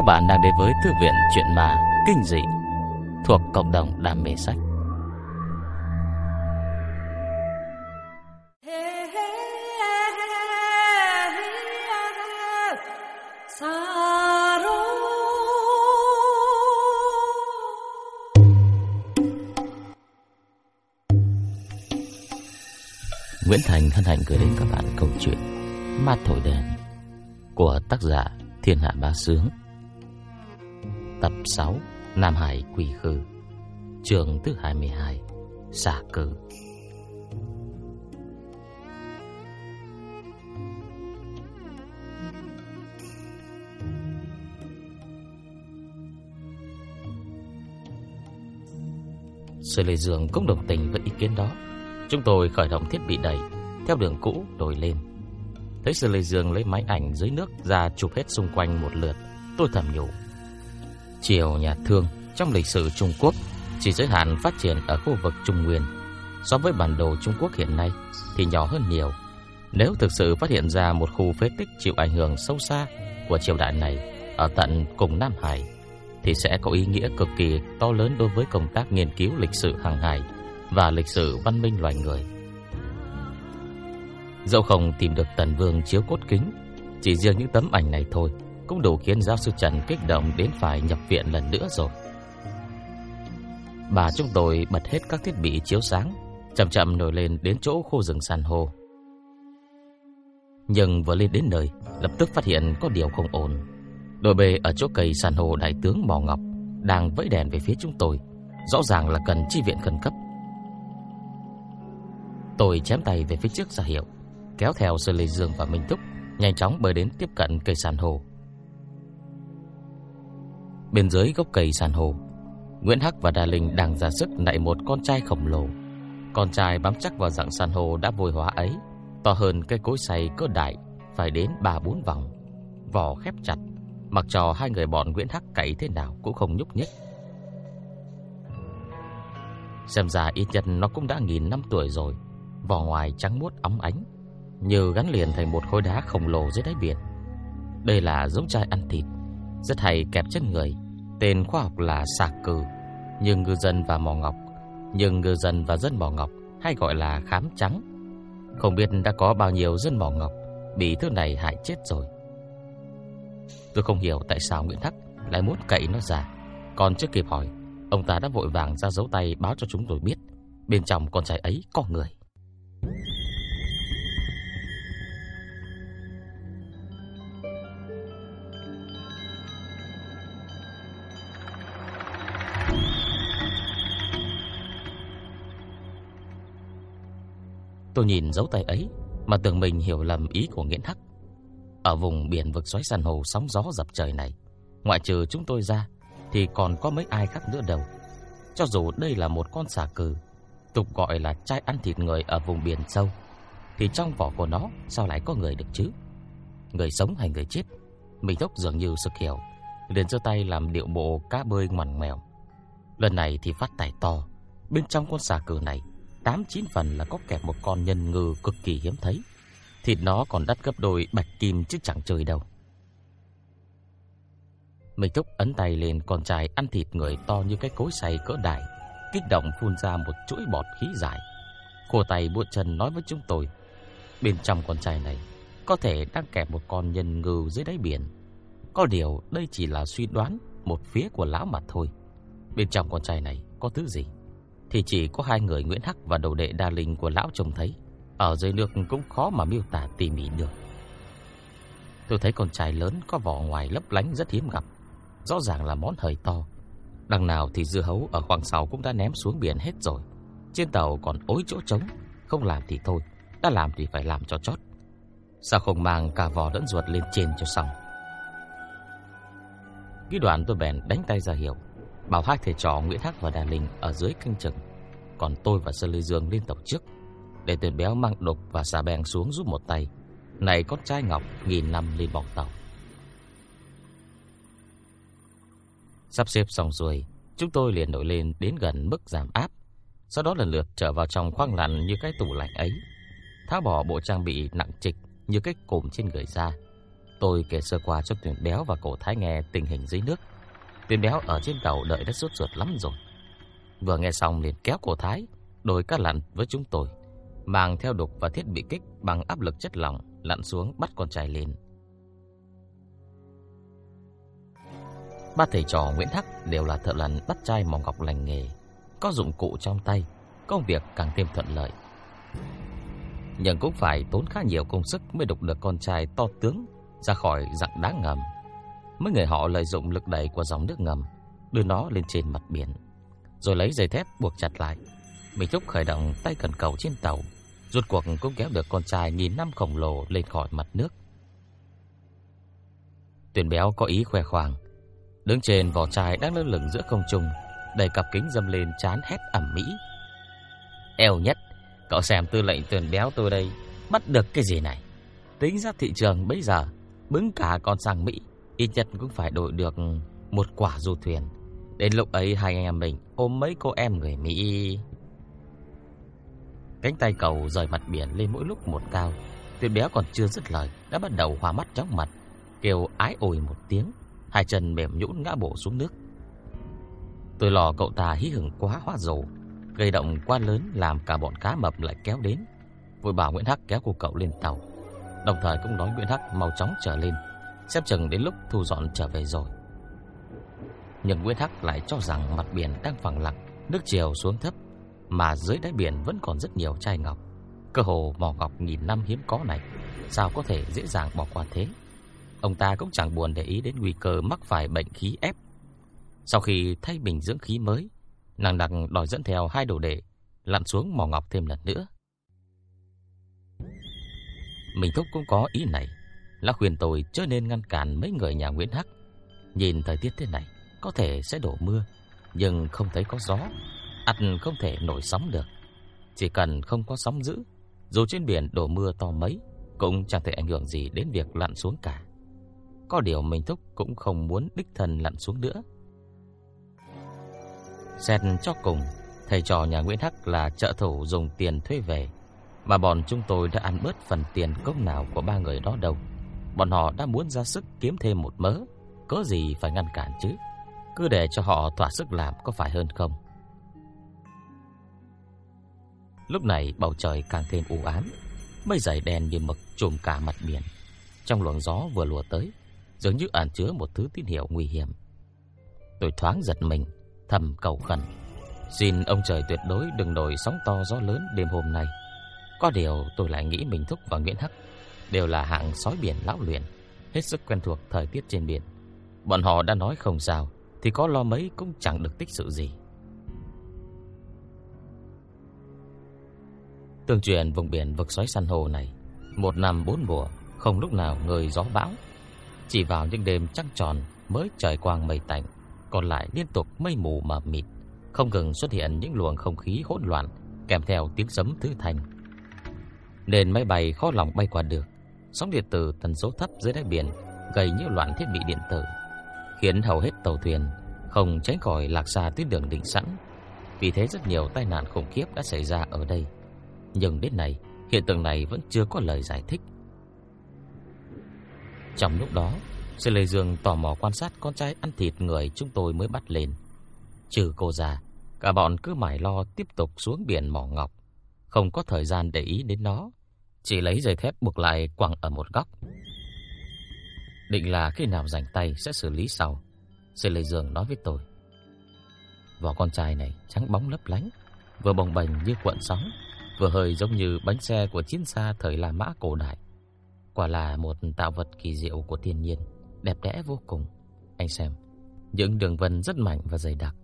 Các bạn đang đến với Thư viện Chuyện Ma Kinh Dị Thuộc cộng đồng đam mê sách. Nguyễn Thành hân hạnh gửi đến các bạn câu chuyện Ma Thổi Đèn của tác giả Thiên Hạ Bá Sướng Tập 6 Nam Hải Quỷ Khư. Trường thứ 22 Xả cử Sư Lê Dương cũng đồng tình với ý kiến đó. Chúng tôi khởi động thiết bị đẩy, Theo đường cũ đổi lên. Thấy Sư Lê Dương lấy máy ảnh dưới nước ra chụp hết xung quanh một lượt, Tôi thầm nhủ Triều nhà thương trong lịch sử Trung Quốc chỉ giới hạn phát triển ở khu vực Trung Nguyên. So với bản đồ Trung Quốc hiện nay thì nhỏ hơn nhiều. Nếu thực sự phát hiện ra một khu phế tích chịu ảnh hưởng sâu xa của triều đại này ở tận cùng Nam Hải thì sẽ có ý nghĩa cực kỳ to lớn đối với công tác nghiên cứu lịch sử hàng hải và lịch sử văn minh loài người. Dẫu không tìm được Tần Vương chiếu cốt kính, chỉ riêng những tấm ảnh này thôi cũng đủ khiến giáo sư Trần kích động đến phải nhập viện lần nữa rồi. Bà chúng tôi bật hết các thiết bị chiếu sáng, chậm chậm nổi lên đến chỗ khu rừng san hô. Nhưng vừa lên đến nơi, lập tức phát hiện có điều không ổn. Đội bê ở chỗ cây san hô đại tướng Mò Ngọc đang vẫy đèn về phía chúng tôi, rõ ràng là cần chi viện khẩn cấp. Tôi chém tay về phía trước ra hiệu, kéo theo Sơ Lê Dương và Minh Túc, nhanh chóng bơi đến tiếp cận cây san hô. Bên dưới gốc cây san hô, Nguyễn Hắc và Đà Linh đang ra sức nạy một con trai khổng lồ. Con trai bám chắc vào dạng san hô đã vôi hóa ấy, to hơn cây cối xay cỡ đại, phải đến 3-4 vòng. Vỏ khép chặt, mặc cho hai người bọn Nguyễn Hắc cậy thế nào cũng không nhúc nhích. Xem ra ít nhất nó cũng đã nghìn năm tuổi rồi, vỏ ngoài trắng muốt óng ánh, như gắn liền thành một khối đá khổng lồ dưới đáy biển. Đây là giống trai ăn thịt, rất hay kẹp chân người. Tên khoa học là sạc cừ, nhưng ngư dân và mỏ ngọc, nhưng ngư dân và dân mỏ ngọc hay gọi là khám trắng. Không biết đã có bao nhiêu dân mỏ ngọc bị thứ này hại chết rồi. Tôi không hiểu tại sao Nguyễn Thắc lại muốn cậy nó ra. Còn chưa kịp hỏi, ông ta đã vội vàng ra dấu tay báo cho chúng tôi biết bên trong con trai ấy có người. Tôi nhìn dấu tay ấy mà tưởng mình hiểu lầm ý của Nghiễn Hắc. Ở vùng biển vực xoáy san hô sóng gió dập trời này, ngoại trừ chúng tôi ra thì còn có mấy ai khác nữa đâu. Cho dù đây là một con xà cừ, tục gọi là trai ăn thịt người ở vùng biển sâu, thì trong vỏ của nó sao lại có người được chứ? Người sống hay người chết? Mình Tốc dường như sực hiểu, liền giơ tay làm điệu bộ cá bơi ngoằn ngoèo. Lần này thì phát tài to, bên trong con xà cừ này tám chín phần là có kẹp một con nhân ngư cực kỳ hiếm thấy. Thịt nó còn đắt gấp đôi bạch kim chứ chẳng chơi đâu. Mình thúc ấn tay lên con trai ăn thịt người to như cái cối xay cỡ đại, kích động phun ra một chuỗi bọt khí dài. Khô tay bộ chân nói với chúng tôi, bên trong con trai này có thể đang kẹp một con nhân ngư dưới đáy biển. Có điều đây chỉ là suy đoán một phía của lão mà thôi. Bên trong con trai này có thứ gì? Thì chỉ có hai người Nguyễn Hắc và đầu đệ Đa Linh của lão trông thấy. Ở dưới nước cũng khó mà miêu tả tỉ mỉ được. Tôi thấy con trai lớn có vỏ ngoài lấp lánh rất hiếm gặp, rõ ràng là món hời to. Đằng nào thì dưa hấu ở khoảng sau cũng đã ném xuống biển hết rồi. Trên tàu còn ối chỗ trống, không làm thì thôi, đã làm thì phải làm cho chót. Sao không mang cả vỏ lẫn ruột lên trên cho xong? Cái đoạn tôi bèn đánh tay ra hiệu Bảo hai thầy trò Nguyễn Hắc và Đà Linh ở dưới canh chừng. Còn tôi và Sơn Lê Dương lên tàu trước, Để tuyển béo mang độc và xà bèn xuống giúp một tay. Này con trai Ngọc, nghìn năm lên bọc tàu. Sắp xếp xong rồi Chúng tôi liền nổi lên đến gần mức giảm áp. Sau đó lần lượt trở vào trong khoang lạnh như cái tủ lạnh ấy. Tháo bỏ bộ trang bị nặng trịch như cái cùm trên người ra. Tôi kể sơ qua cho Tuyển Béo và cổ Thái nghe tình hình dưới nước. Tuyền Béo ở trên tàu đợi đã sốt ruột lắm rồi. Vừa nghe xong liền kéo cổ Thái, đổi các lặn với chúng tôi, mang theo đục và thiết bị kích bằng áp lực chất lỏng lặn xuống bắt con trai lên. Ba thầy trò Nguyễn Thắc đều là thợ lặn bắt trai mỏng ngọc lành nghề, có dụng cụ trong tay, công việc càng thêm thuận lợi. Nhưng cũng phải tốn khá nhiều công sức mới đục được con trai to tướng ra khỏi dạng đá ngầm. Mấy người họ lợi dụng lực đẩy của dòng nước ngầm, đưa nó lên trên mặt biển, rồi lấy dây thép buộc chặt lại. Mình Trúc khởi động tay cần cầu trên tàu, rốt cuộc cũng kéo được con trai nghìn năm khổng lồ lên khỏi mặt nước. Tuyển béo có ý khoe khoang, đứng trên vỏ chai đang lơ lửng giữa không trung, đầy cặp kính dâm lên chán hét ẩm mỹ. Eo nhất, cậu xem tư lệnh tuyển béo tôi đây, bắt được cái gì này? Tính ra thị trường bây giờ, bứng cả con sang Mỹ, ít nhất cũng phải đổi được một quả du thuyền. Đến lúc ấy hai anh em mình ôm mấy cô em người Mỹ. Cánh tay cầu rời mặt biển lên mỗi lúc một cao. Tuyệt béo còn chưa dứt lời, đã bắt đầu hoa mắt chóng mặt, kêu ái ôi một tiếng, hai chân mềm nhũn ngã bổ xuống nước. Tôi lò cậu ta hí hửng quá hóa rồ, gây động quá lớn làm cả bọn cá mập lại kéo đến. Vội bảo Nguyễn Hắc kéo cô cậu lên tàu, đồng thời cũng nói Nguyễn Hắc mau chóng trở lên, xem chừng đến lúc thu dọn trở về rồi. Nhưng Nguyễn Hắc lại cho rằng mặt biển đang phẳng lặng, nước chiều xuống thấp, mà dưới đáy biển vẫn còn rất nhiều chai ngọc. Cơ hồ mỏ ngọc nghìn năm hiếm có này, sao có thể dễ dàng bỏ qua thế? Ông ta cũng chẳng buồn để ý đến nguy cơ mắc phải bệnh khí ép. Sau khi thay bình dưỡng khí mới, nàng đặc đòi dẫn theo hai đồ đệ lặn xuống mỏ ngọc thêm lần nữa. Mình thúc cũng có ý này, là khuyên tôi chớ nên ngăn cản mấy người nhà Nguyễn Hắc. Nhìn thời tiết thế này, có thể sẽ đổ mưa, nhưng không thấy có gió, ắt không thể nổi sóng được. Chỉ cần không có sóng dữ, dù trên biển đổ mưa to mấy, cũng chẳng thể ảnh hưởng gì đến việc lặn xuống cả. Có điều mình thúc cũng không muốn đích thân lặn xuống nữa. Xét cho cùng, thầy trò nhà Nguyễn Hắc là trợ thủ dùng tiền thuê về, mà bọn chúng tôi đã ăn bớt phần tiền công nào của ba người đó đâu. Bọn họ đã muốn ra sức kiếm thêm một mớ, có gì phải ngăn cản chứ. Cứ để cho họ thỏa sức làm có phải hơn không? Lúc này bầu trời càng thêm u ám, mây dày đen như mực trùm cả mặt biển. Trong luồng gió vừa lùa tới, dường như ẩn chứa một thứ tín hiệu nguy hiểm. Tôi thoáng giật mình, thầm cầu khẩn, xin ông trời tuyệt đối đừng nổi sóng to gió lớn đêm hôm nay. Có điều tôi lại nghĩ mình thúc và Nguyễn Hắc đều là hạng sói biển lão luyện, hết sức quen thuộc thời tiết trên biển. Bọn họ đã nói không sao, thì có lo mấy cũng chẳng được tích sự gì. Tương truyền vùng biển vực xoáy san hô này, một năm bốn mùa, không lúc nào ngơi gió bão. Chỉ vào những đêm trăng tròn mới trời quang mây tạnh, còn lại liên tục mây mù mờ mịt, không ngừng xuất hiện những luồng không khí hỗn loạn kèm theo tiếng sấm thứ thành. Nên máy bay khó lòng bay qua được. Sóng điện tử tần số thấp dưới đáy biển gây nhiễu loạn thiết bị điện tử, khiến hầu hết tàu thuyền không tránh khỏi lạc xa tuyến đường định sẵn. Vì thế rất nhiều tai nạn khủng khiếp đã xảy ra ở đây. Nhưng đến nay, hiện tượng này vẫn chưa có lời giải thích. Trong lúc đó, Sư Lê Dương tò mò quan sát con trai ăn thịt người chúng tôi mới bắt lên. Trừ cô già, cả bọn cứ mải lo tiếp tục xuống biển mỏ ngọc, không có thời gian để ý đến nó, chỉ lấy dây thép buộc lại quẳng ở một góc. Định là khi nào rảnh tay sẽ xử lý sau. Sư Lê Dương nói với tôi. Vỏ con trai này trắng bóng lấp lánh, vừa bồng bềnh như cuộn sóng, vừa hơi giống như bánh xe của chiến xa thời La Mã cổ đại. Quả là một tạo vật kỳ diệu của thiên nhiên, đẹp đẽ vô cùng. Anh xem, những đường vân rất mạnh và dày đặc,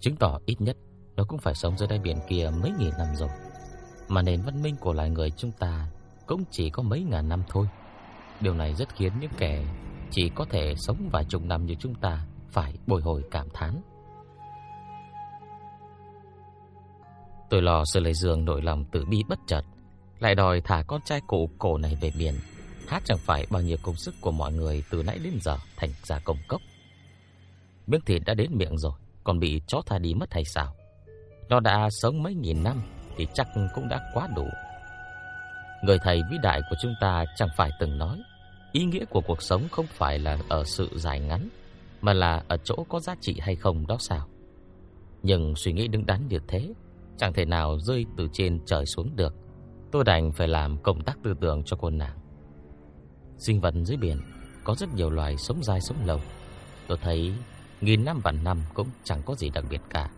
chứng tỏ ít nhất nó cũng phải sống dưới đáy biển kia mấy nghìn năm rồi. Mà nền văn minh của loài người chúng ta cũng chỉ có mấy ngàn năm thôi. Điều này rất khiến những kẻ chỉ có thể sống vài chục năm như chúng ta phải bồi hồi cảm thán. Tôi lo Sư Lê Dương nổi lòng tự bi bất chợt, lại đòi thả con trai cụ cổ này về biển. Hát chẳng phải bao nhiêu công sức của mọi người từ nãy đến giờ thành ra công cốc. Miếng thịt đã đến miệng rồi, còn bị chó tha đi mất hay sao? Nó đã sống mấy nghìn năm thì chắc cũng đã quá đủ. Người thầy vĩ đại của chúng ta chẳng phải từng nói, ý nghĩa của cuộc sống không phải là ở sự dài ngắn, mà là ở chỗ có giá trị hay không đó sao. Nhưng suy nghĩ đứng đắn như thế, chẳng thể nào rơi từ trên trời xuống được. Tôi đành phải làm công tác tư tưởng cho cô nàng. Sinh vật dưới biển có rất nhiều loài sống dài sống lâu. Tôi thấy nghìn năm vạn năm cũng chẳng có gì đặc biệt cả.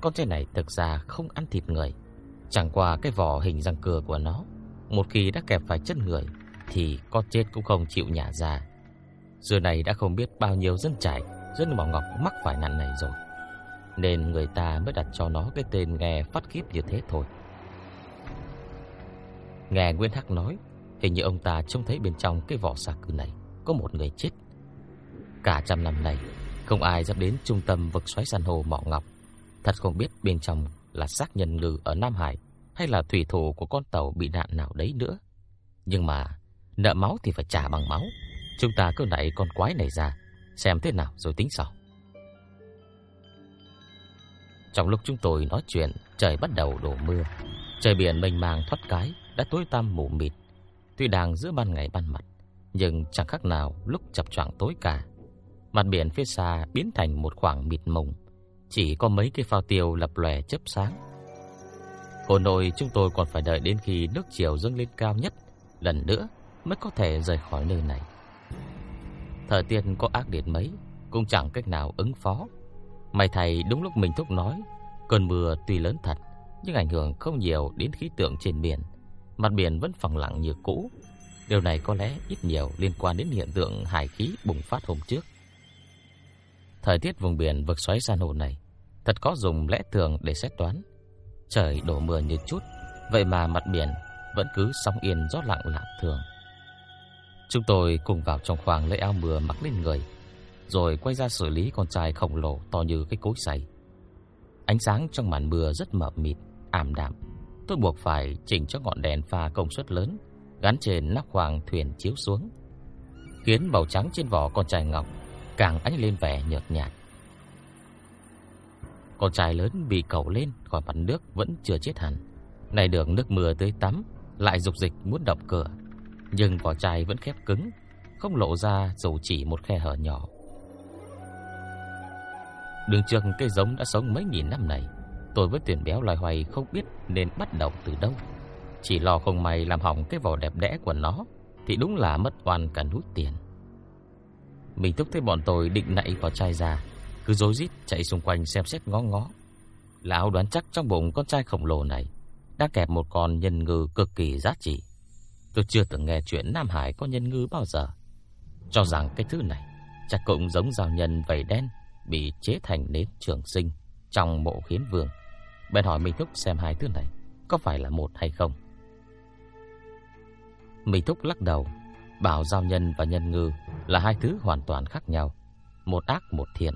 Con trai này thực ra không ăn thịt người, chẳng qua cái vỏ hình răng cưa của nó, một khi đã kẹp phải chân người thì con chết cũng không chịu nhả ra. Giờ này đã không biết bao nhiêu dân trải, dân bảo ngọc mắc phải nạn này rồi. Nên người ta mới đặt cho nó cái tên nghe phát khiếp như thế thôi. Nghe Nguyễn Hắc nói, hình như ông ta trông thấy bên trong cái vỏ sạc cừ này có một người chết. Cả trăm năm này, không ai dám đến trung tâm vực xoáy san hô mỏ Ngọc. Thật không biết bên trong là xác nhân ngư ở Nam Hải hay là thủy thủ của con tàu bị nạn nào đấy nữa. Nhưng mà nợ máu thì phải trả bằng máu. Chúng ta cứ đẩy con quái này ra, xem thế nào rồi tính sau. Trong lúc chúng tôi nói chuyện, trời bắt đầu đổ mưa. Trời biển mênh mang thoát cái đã tối tăm mù mịt. Tuy đang giữa ban ngày ban mặt, nhưng chẳng khác nào lúc chập choạng tối cả. Mặt biển phía xa biến thành một khoảng mịt mùng, chỉ có mấy cái phao tiêu lập lòe chớp sáng. Hồ nội chúng tôi còn phải đợi đến khi nước chiều dâng lên cao nhất lần nữa mới có thể rời khỏi nơi này. Thời tiết có ác liệt mấy cũng chẳng cách nào ứng phó. May thầy đúng lúc mình thúc nói, cơn mưa tuy lớn thật nhưng ảnh hưởng không nhiều đến khí tượng trên biển. Mặt biển vẫn phẳng lặng như cũ. Điều này có lẽ ít nhiều liên quan đến hiện tượng hải khí bùng phát hôm trước. Thời tiết vùng biển vực xoáy san hô này thật có dùng lẽ thường để xét toán. Trời đổ mưa như chút, vậy mà mặt biển vẫn cứ sóng yên gió lặng lạ thường. Chúng tôi cùng vào trong khoang lấy áo mưa mặc lên người, rồi quay ra xử lý con trai khổng lồ to như cái cối xay. Ánh sáng trong màn mưa rất mờ mịt, ảm đạm. Tôi buộc phải chỉnh cho ngọn đèn pha công suất lớn gắn trên nắp khoang thuyền chiếu xuống, khiến màu trắng trên vỏ con trai ngọc càng ánh lên vẻ nhợt nhạt. Con trai lớn bị cầu lên khỏi mặt nước vẫn chưa chết hẳn. Này đường nước mưa tới tắm, lại dục dịch muốn động cửa, nhưng vỏ chai vẫn khép cứng, không lộ ra dù chỉ một khe hở nhỏ. Đường trường cây giống đã sống mấy nghìn năm này, tôi với tuyển béo loài hoài không biết nên bắt đầu từ đâu. Chỉ lo không may làm hỏng cái vỏ đẹp đẽ của nó thì đúng là mất oan cả núi tiền. Mình thúc thấy bọn tôi định nạy vào chai ra, cứ rối rít chạy xung quanh xem xét ngó ngó. Lão đoán chắc trong bụng con trai khổng lồ này đã kẹp một con nhân ngư cực kỳ giá trị. Tôi chưa từng nghe chuyện Nam Hải có nhân ngư bao giờ. Cho rằng cái thứ này chắc cũng giống rào nhân vảy đen bị chế thành nến trường sinh trong mộ khiến vương. Bèn hỏi Minh Thúc xem hai thứ này có phải là một hay không. Minh Thúc lắc đầu, bảo giao nhân và nhân ngư là hai thứ hoàn toàn khác nhau. Một ác một thiện,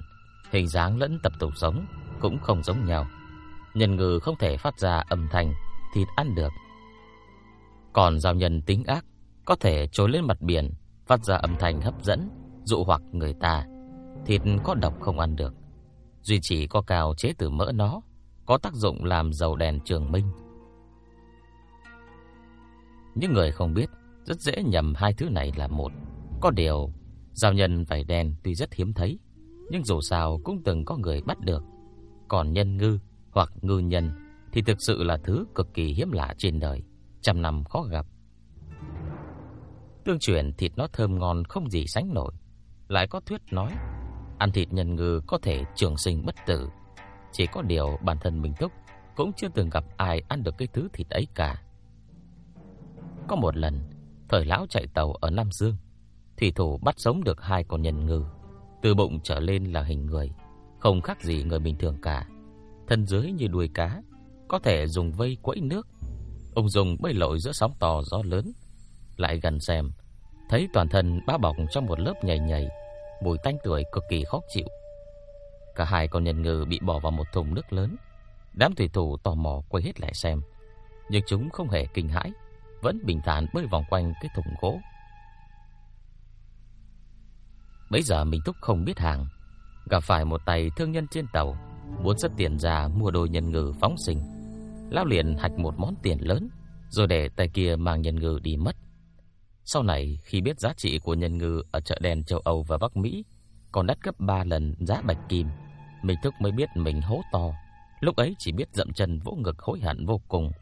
hình dáng lẫn tập tục sống cũng không giống nhau. Nhân ngư không thể phát ra âm thanh, thịt ăn được. Còn giao nhân tính ác, có thể trồi lên mặt biển, phát ra âm thanh hấp dẫn, dụ hoặc người ta. Thịt có độc không ăn được. Duy chỉ có cào chế từ mỡ nó, có tác dụng làm dầu đèn trường minh. Những người không biết, rất dễ nhầm hai thứ này là một. Có điều, giao nhân vảy đen tuy rất hiếm thấy, nhưng dù sao cũng từng có người bắt được. Còn nhân ngư hoặc ngư nhân thì thực sự là thứ cực kỳ hiếm lạ trên đời, trăm năm khó gặp. Tương truyền thịt nó thơm ngon không gì sánh nổi, lại có thuyết nói ăn thịt nhân ngư có thể trường sinh bất tử. Chỉ có điều bản thân mình Túc cũng chưa từng gặp ai ăn được cái thứ thịt ấy cả. Có một lần, thời lão chạy tàu ở Nam Dương, thủy thủ bắt sống được hai con nhân ngư, từ bụng trở lên là hình người, không khác gì người bình thường cả. Thân dưới như đuôi cá, có thể dùng vây quẫy nước. Ông dùng bơi lội giữa sóng to gió lớn, lại gần xem, thấy toàn thân bao bọc trong một lớp nhầy nhầy, mùi tanh tưởi cực kỳ khó chịu. Cả hai con nhân ngư bị bỏ vào một thùng nước lớn. Đám thủy thủ tò mò quay hết lại xem, nhưng chúng không hề kinh hãi, vẫn bình thản bơi vòng quanh cái thùng gỗ. Bây giờ mình Túc không biết hàng, gặp phải một tay thương nhân trên tàu, muốn xuất tiền ra mua đồ nhân ngư phóng sinh. Lão liền hạch một món tiền lớn, rồi để tay kia mang nhân ngư đi mất. Sau này khi biết giá trị của nhân ngư ở chợ đen châu Âu và Bắc Mỹ còn đắt gấp 3 lần giá bạch kim, mình thức mới biết mình hố to. Lúc ấy chỉ biết dậm chân vỗ ngực hối hận vô cùng.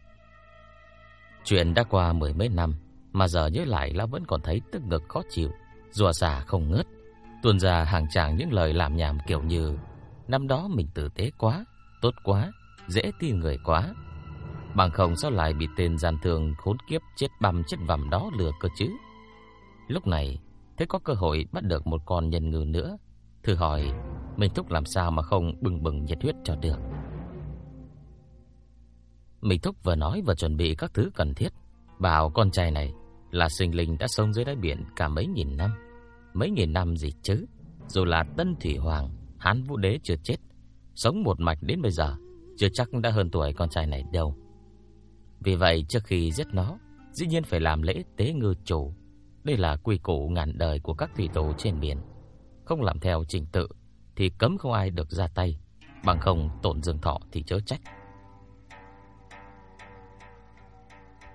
Chuyện đã qua mười mấy năm, mà giờ nhớ lại lão vẫn còn thấy tức ngực khó chịu, rủa xả không ngớt, tuôn ra hàng tràng những lời làm nhảm kiểu như năm đó mình tử tế quá, tốt quá, dễ tin người quá. Bằng không sao lại bị tên gian thường khốn kiếp chết băm chết vằm đó lừa cơ chứ. Lúc này, thế có cơ hội bắt được một con nhân ngư nữa, thử hỏi mình thúc làm sao mà không bừng bừng nhiệt huyết cho được. Mình thúc vừa nói vừa chuẩn bị các thứ cần thiết, bảo con trai này là sinh linh đã sống dưới đáy biển cả mấy nghìn năm. Mấy nghìn năm gì chứ, dù là Tân Thủy Hoàng, Hán Vũ Đế chưa chết, sống một mạch đến bây giờ, chưa chắc đã hơn tuổi con trai này đâu. Vì vậy trước khi giết nó, dĩ nhiên phải làm lễ tế ngư chủ. Đây là quy củ ngàn đời của các thủy tổ trên biển. Không làm theo trình tự thì cấm không ai được ra tay, bằng không tổn dương thọ thì chớ trách.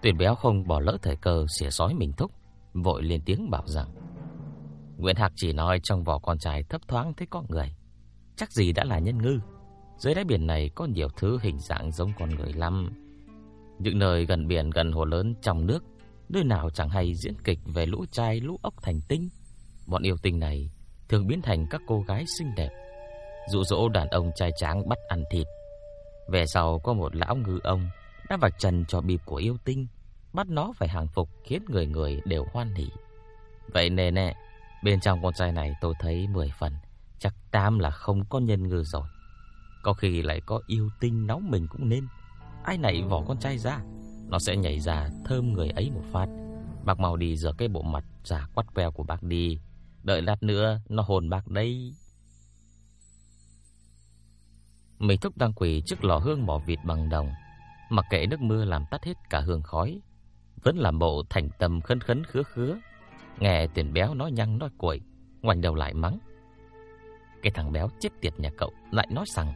Tuyển béo không bỏ lỡ thời cơ xỉa sói mình thúc, vội lên tiếng bảo rằng Nguyễn Hạc chỉ nói trong vỏ con trai thấp thoáng thấy có người, chắc gì đã là nhân ngư. Dưới đáy biển này có nhiều thứ hình dạng giống con người lắm. Những nơi gần biển gần hồ lớn trong nước, nơi nào chẳng hay diễn kịch về lũ trai lũ ốc thành tinh. Bọn yêu tinh này thường biến thành các cô gái xinh đẹp, dụ dỗ đàn ông trai tráng bắt ăn thịt. Về sau có một lão ngư ông đã vạch trần cho bịp của yêu tinh, bắt nó phải hàng phục khiến người người đều hoan hỉ. Vậy nè nè, bên trong con trai này tôi thấy 10 phần, chắc tam là không có nhân ngư rồi. Có khi lại có yêu tinh nóng mình cũng nên. Ai nảy vỏ con trai ra, nó sẽ nhảy ra thơm người ấy một phát. Bác mau đi rửa cái bộ mặt giả quắt queo của bác đi, đợi lát nữa nó hồn bác đây. Mình thúc đang quỳ trước lò hương mỏ vịt bằng đồng, mặc kệ nước mưa làm tắt hết cả hương khói, vẫn làm bộ thành tâm khấn khấn khứa khứa. Nghe tiền béo nói nhăng nói cuội, ngoảnh đầu lại mắng. Cái thằng béo chết tiệt nhà cậu lại nói rằng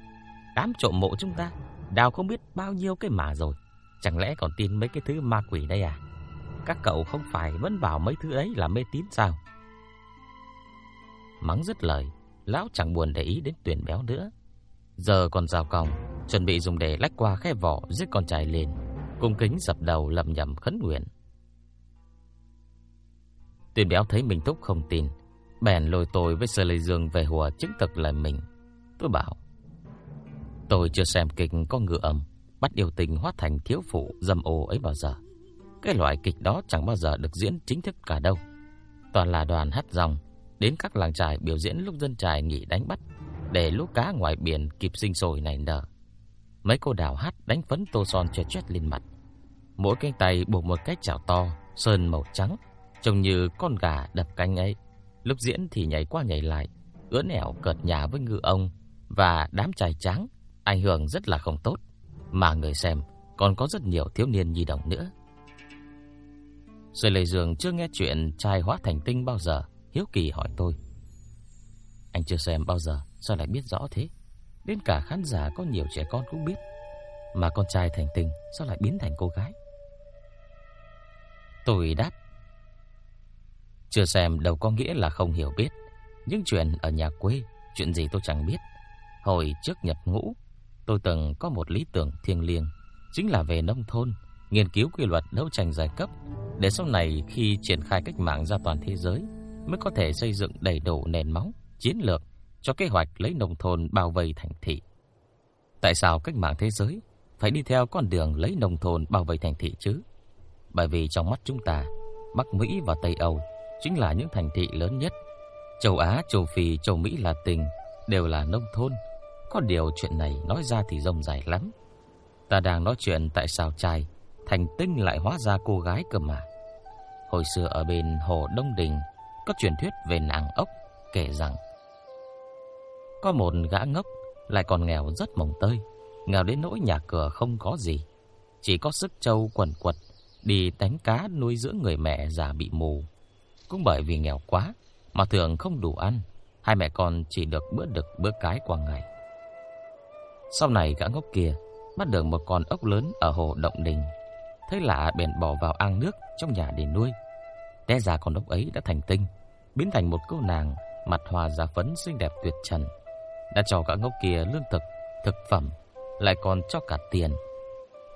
đám trộm mộ chúng ta đào không biết bao nhiêu cái mà rồi, chẳng lẽ còn tin mấy cái thứ ma quỷ đây à? Các cậu không phải vẫn bảo mấy thứ ấy là mê tín sao? Mắng dứt lời, lão chẳng buồn để ý đến tuyển béo nữa. Giờ còn rào còng, chuẩn bị dùng để lách qua khe vỏ giết con trai lên, cung kính dập đầu lầm nhầm khấn nguyện. Tuyên béo thấy mình thúc không tin, bèn lôi tôi với Sơ Lê Dương về hùa chứng thực lời mình. Tôi bảo, tôi chưa xem kịch có ngựa âm, bắt yêu tình hóa thành thiếu phụ dâm ô ấy bao giờ. Cái loại kịch đó chẳng bao giờ được diễn chính thức cả đâu. Toàn là đoàn hát dòng, đến các làng trài biểu diễn lúc dân trài nghỉ đánh bắt, để lũ cá ngoài biển kịp sinh sôi nảy nở. Mấy cô đào hát đánh phấn tô son chét chét lên mặt. Mỗi cánh tay buộc một cái chảo to, sơn màu trắng, trông như con gà đập cánh ấy. Lúc diễn thì nhảy qua nhảy lại, ưỡn ẻo cợt nhà với ngư ông và đám trai trắng, ảnh hưởng rất là không tốt. Mà người xem còn có rất nhiều thiếu niên nhi đồng nữa. Rồi lầy Dương chưa nghe chuyện trai hóa thành tinh bao giờ, hiếu kỳ hỏi tôi. Anh chưa xem bao giờ, sao lại biết rõ thế? Đến cả khán giả có nhiều trẻ con cũng biết. Mà con trai thành tinh sao lại biến thành cô gái? Tôi đáp. Chưa xem đâu có nghĩa là không hiểu biết. Những chuyện ở nhà quê, chuyện gì tôi chẳng biết. Hồi trước nhập ngũ, tôi từng có một lý tưởng thiêng liêng, chính là về nông thôn, nghiên cứu quy luật đấu tranh giai cấp, để sau này khi triển khai cách mạng ra toàn thế giới mới có thể xây dựng đầy đủ nền móng, chiến lược cho kế hoạch lấy nông thôn bao vây thành thị. Tại sao cách mạng thế giới phải đi theo con đường lấy nông thôn bao vây thành thị chứ? Bởi vì trong mắt chúng ta, Bắc Mỹ và Tây Âu chính là những thành thị lớn nhất. Châu Á, châu Phi, châu Mỹ là tình đều là nông thôn. Có điều chuyện này nói ra thì rông dài lắm. Ta đang nói chuyện tại sao trai thành tinh lại hóa ra cô gái cơ mà. Hồi xưa ở bên hồ Đông Đình có truyền thuyết về nàng ốc kể rằng có một gã ngốc lại còn nghèo rất mồng tơi, nghèo đến nỗi nhà cửa không có gì, chỉ có sức trâu quần quật đi đánh cá nuôi dưỡng người mẹ già bị mù. Cũng bởi vì nghèo quá mà thường không đủ ăn, hai mẹ con chỉ được bữa đực bữa cái qua ngày. Sau này gã ngốc kia bắt được một con ốc lớn ở hồ Động Đình, thấy lạ bèn bỏ vào ao nước trong nhà để nuôi. Té ra con ốc ấy đã thành tinh, biến thành một cô nàng mặt hòa da phấn xinh đẹp tuyệt trần, đã cho gã ngốc kia lương thực, thực phẩm, lại còn cho cả tiền,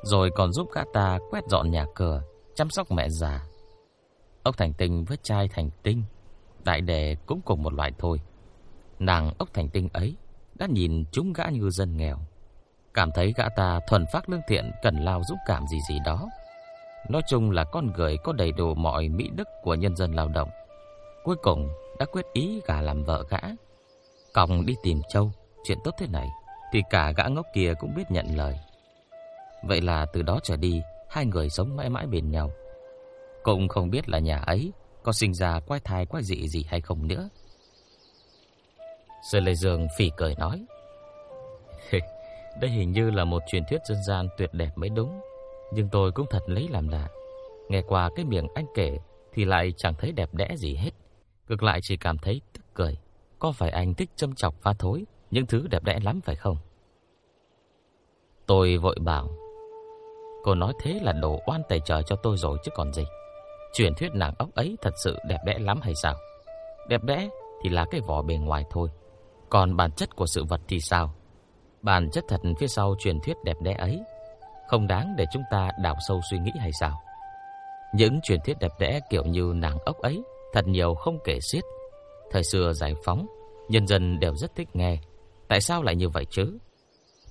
rồi còn giúp gã ta quét dọn nhà cửa, chăm sóc mẹ già. Ốc thành tinh với trai thành tinh, đại đề cũng cùng một loại thôi. Nàng ốc thành tinh ấy đã nhìn chúng gã như dân nghèo, cảm thấy gã ta thuần phát lương thiện cần lao giúp cảm gì gì đó. Nói chung là con người có đầy đủ mọi mỹ đức của nhân dân lao động. Cuối cùng đã quyết ý gả làm vợ gã. Còng đi tìm Châu, chuyện tốt thế này thì cả gã ngốc kia cũng biết nhận lời. Vậy là từ đó trở đi, hai người sống mãi mãi bên nhau. Cũng không biết là nhà ấy có sinh ra quái thai quái dị gì hay không nữa. Sư Lê Dương phỉ cười nói. Đây hình như là một truyền thuyết dân gian tuyệt đẹp mới đúng. Nhưng tôi cũng thật lấy làm lạ. Nghe qua cái miệng anh kể thì lại chẳng thấy đẹp đẽ gì hết. Ngược lại chỉ cảm thấy tức cười. Có phải anh thích châm chọc pha thối những thứ đẹp đẽ lắm phải không? Tôi vội bảo. Cô nói thế là đổ oan tẩy trời cho tôi rồi chứ còn gì. Truyền thuyết nàng ốc ấy thật sự đẹp đẽ lắm hay sao? Đẹp đẽ thì là cái vỏ bề ngoài thôi. Còn bản chất của sự vật thì sao? Bản chất thật phía sau truyền thuyết đẹp đẽ ấy không đáng để chúng ta đào sâu suy nghĩ hay sao? Những truyền thuyết đẹp đẽ kiểu như nàng ốc ấy thật nhiều không kể xiết. Thời xưa giải phóng, nhân dân đều rất thích nghe. Tại sao lại như vậy chứ?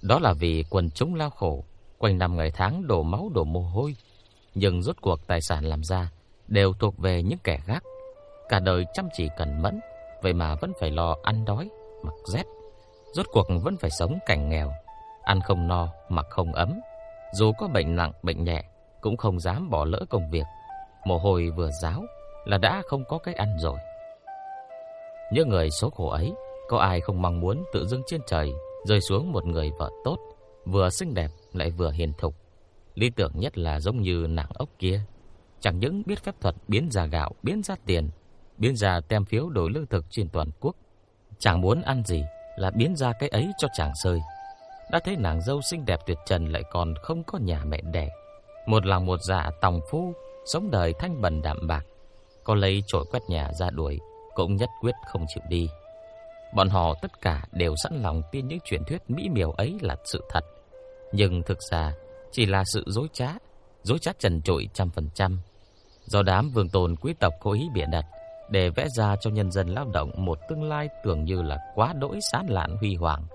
Đó là vì quần chúng lao khổ, quanh năm ngày tháng đổ máu đổ mồ hôi, nhưng rốt cuộc tài sản làm ra đều thuộc về những kẻ gác. Cả đời chăm chỉ cẩn mẫn, vậy mà vẫn phải lo ăn đói, mặc rét. Rốt cuộc vẫn phải sống cảnh nghèo, ăn không no, mặc không ấm. Dù có bệnh nặng, bệnh nhẹ, cũng không dám bỏ lỡ công việc. Mồ hôi vừa ráo là đã không có cái ăn rồi. Những người số khổ ấy, có ai không mong muốn tự dưng trên trời rơi xuống một người vợ tốt, vừa xinh đẹp lại vừa hiền thục. Lý tưởng nhất là giống như nàng ốc kia, chẳng những biết phép thuật biến ra gạo, biến ra tiền, biến ra tem phiếu đổi lương thực trên toàn quốc, chẳng muốn ăn gì là biến ra cái ấy cho chàng rơi. Đã thấy nàng dâu xinh đẹp tuyệt trần lại còn không có nhà mẹ đẻ, một lòng một dạ tòng phu, sống đời thanh bần đạm bạc, có lấy chổi quét nhà ra đuổi cũng nhất quyết không chịu đi. Bọn họ tất cả đều sẵn lòng tin những truyền thuyết mỹ miều ấy là sự thật. Nhưng thực ra chỉ là sự dối trá, dối trá trần trụi trăm phần trăm. Do đám vương tồn quý tộc cố ý bịa đặt để vẽ ra cho nhân dân lao động một tương lai tưởng như là quá đỗi sán lạn huy hoàng.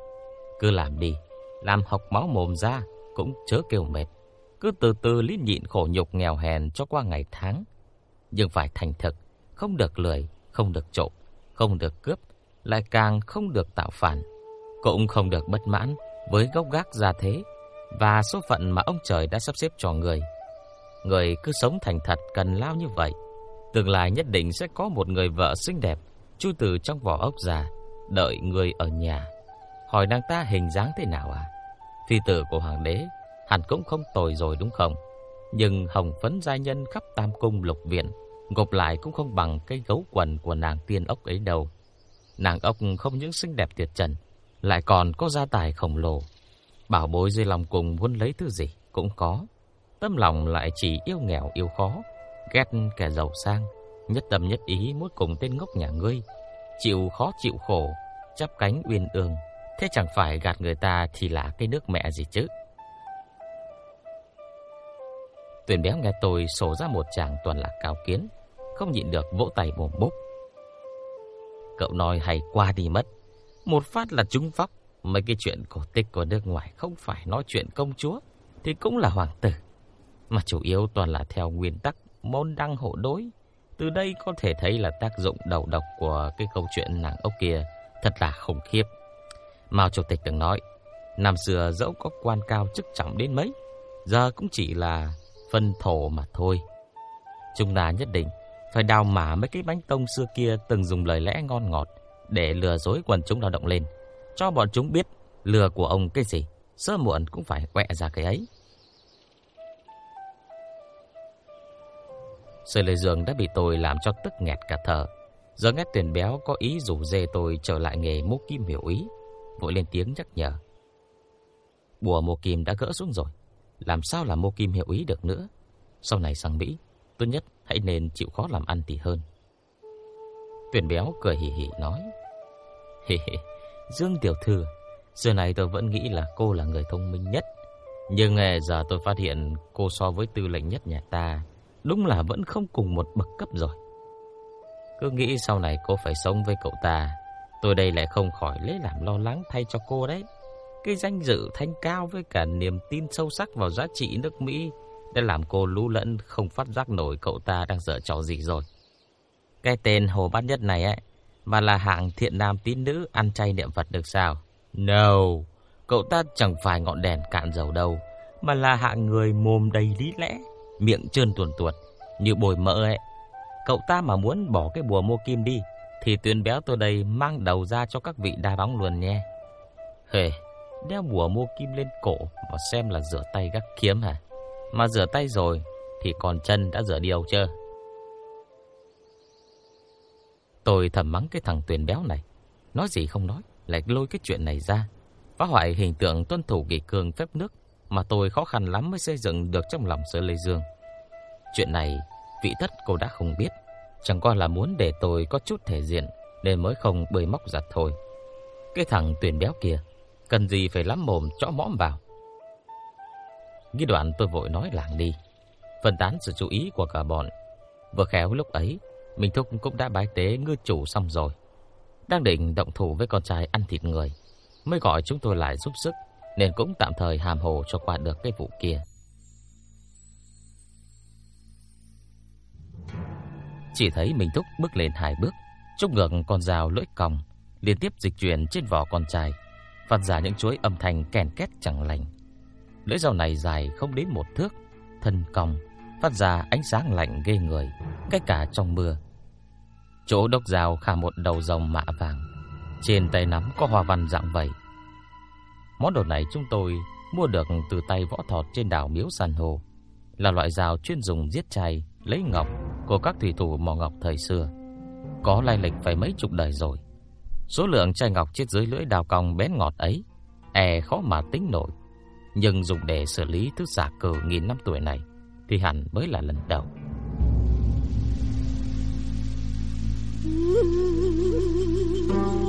Cứ làm đi, làm học máu mồm ra cũng chớ kêu mệt. Cứ từ từ lý nhịn khổ nhục nghèo hèn cho qua ngày tháng. Nhưng phải thành thực, không được lười, không được trộm, không được cướp, lại càng không được tạo phản, cũng không được bất mãn với gốc gác gia thế và số phận mà ông trời đã sắp xếp cho người. Người cứ sống thành thật cần lao như vậy, tương lai nhất định sẽ có một người vợ xinh đẹp chui từ trong vỏ ốc già, đợi người ở nhà. Hỏi nàng ta hình dáng thế nào à? Phi tử của hoàng đế hẳn cũng không tồi rồi đúng không? Nhưng hồng phấn gia nhân khắp tam cung lục viện Gộp lại cũng không bằng cái gấu quần của nàng tiên ốc ấy đâu. Nàng ốc không những xinh đẹp tuyệt trần, lại còn có gia tài khổng lồ. Bảo bối dưới lòng cùng muốn lấy thứ gì cũng có. Tâm lòng lại chỉ yêu nghèo yêu khó, ghét kẻ giàu sang, nhất tâm nhất ý muốn cùng tên ngốc nhà ngươi, chịu khó chịu khổ, chắp cánh uyên ương. Thế chẳng phải gạt người ta thì là cái nước mẹ gì chứ. Tuyền béo nghe tôi sổ ra một chàng toàn là cao kiến, không nhịn được vỗ tay mồm bốc. Cậu nói hay qua đi mất. Một phát là trúng phóc. Mấy cái chuyện cổ tích của nước ngoài không phải nói chuyện công chúa, thì cũng là hoàng tử. Mà chủ yếu toàn là theo nguyên tắc môn đăng hộ đối. Từ đây có thể thấy là tác dụng đầu độc của cái câu chuyện nàng ốc kia thật là khủng khiếp. Mao Chủ tịch từng nói, năm xưa dẫu có quan cao chức trọng đến mấy, giờ cũng chỉ là phân thổ mà thôi. Chúng ta nhất định phải đào mã mấy cái bánh tông xưa kia từng dùng lời lẽ ngon ngọt để lừa dối quần chúng lao động lên, cho bọn chúng biết lừa của ông cái gì, sớm muộn cũng phải quẹ ra cái ấy. Sợi lời giường đã bị tôi làm cho tức nghẹt cả thở. Giờ nghe tuyển béo có ý rủ dê tôi trở lại nghề mô kim hiểu ý, vội lên tiếng nhắc nhở. Bùa mô kim đã gỡ xuống rồi, làm sao là mô kim hiểu ý được nữa? Sau này sang Mỹ, tốt nhất hãy nên chịu khó làm ăn thì hơn. Tuyển béo cười hì hì nói. Hì hì, Dương Tiểu Thư, xưa này tôi vẫn nghĩ là cô là người thông minh nhất. Nhưng ờ, giờ tôi phát hiện cô so với tư lệnh nhất nhà ta, đúng là vẫn không cùng một bậc cấp rồi. Cứ nghĩ sau này cô phải sống với cậu ta, tôi đây lại không khỏi lấy làm lo lắng thay cho cô đấy. Cái danh dự thanh cao với cả niềm tin sâu sắc vào giá trị nước Mỹ đã làm cô lú lẫn không phát giác nổi cậu ta đang dở trò gì rồi. Cái tên Hồ Bát Nhất này ấy, mà là hạng thiện nam tín nữ ăn chay niệm Phật được sao? No, cậu ta chẳng phải ngọn đèn cạn dầu đâu, mà là hạng người mồm đầy lý lẽ, miệng trơn tuồn tuột, như bồi mỡ ấy. Cậu ta mà muốn bỏ cái bùa mua kim đi, thì tuyên béo tôi đây mang đầu ra cho các vị đa bóng luôn nhé. Hề, đeo bùa mua kim lên cổ mà xem là rửa tay gác kiếm hả? Mà rửa tay rồi thì còn chân đã rửa điều chưa? Tôi thầm mắng cái thằng tuyển béo này. Nói gì không nói, lại lôi cái chuyện này ra. Phá hoại hình tượng tuân thủ kỷ cương phép nước mà tôi khó khăn lắm mới xây dựng được trong lòng Sở Lê Dương. Chuyện này, vị thất cô đã không biết. Chẳng qua là muốn để tôi có chút thể diện nên mới không bơi móc giặt thôi. Cái thằng tuyển béo kia, cần gì phải lắm mồm chõ mõm vào. Ghi đoạn tôi vội nói làng đi, phân tán sự chú ý của cả bọn. Vừa khéo lúc ấy, Minh Thúc cũng đã bái tế ngư chủ xong rồi. Đang định động thủ với con trai ăn thịt người, mới gọi chúng tôi lại giúp sức, nên cũng tạm thời hàm hồ cho qua được cái vụ kia. Chỉ thấy Minh Thúc bước lên hai bước, trúc ngược con dao lưỡi còng, liên tiếp dịch chuyển trên vỏ con trai, phát ra những chuỗi âm thanh kèn két chẳng lành. Lưỡi dao này dài không đến một thước, thân cong, phát ra ánh sáng lạnh ghê người, cách cả trong mưa. Chỗ đốc dao khả một đầu rồng mạ vàng, trên tay nắm có hoa văn dạng vậy. Món đồ này chúng tôi mua được từ tay võ thọt trên đảo Miếu San Hồ, là loại dao chuyên dùng giết chay, lấy ngọc của các thủy thủ mỏ ngọc thời xưa. Có lai lịch phải mấy chục đời rồi. Số lượng chai ngọc chết dưới lưỡi đào cong bén ngọt ấy, e khó mà tính nổi. Nhưng dùng để xử lý thứ giả cờ nghìn năm tuổi này thì hẳn mới là lần đầu. Mời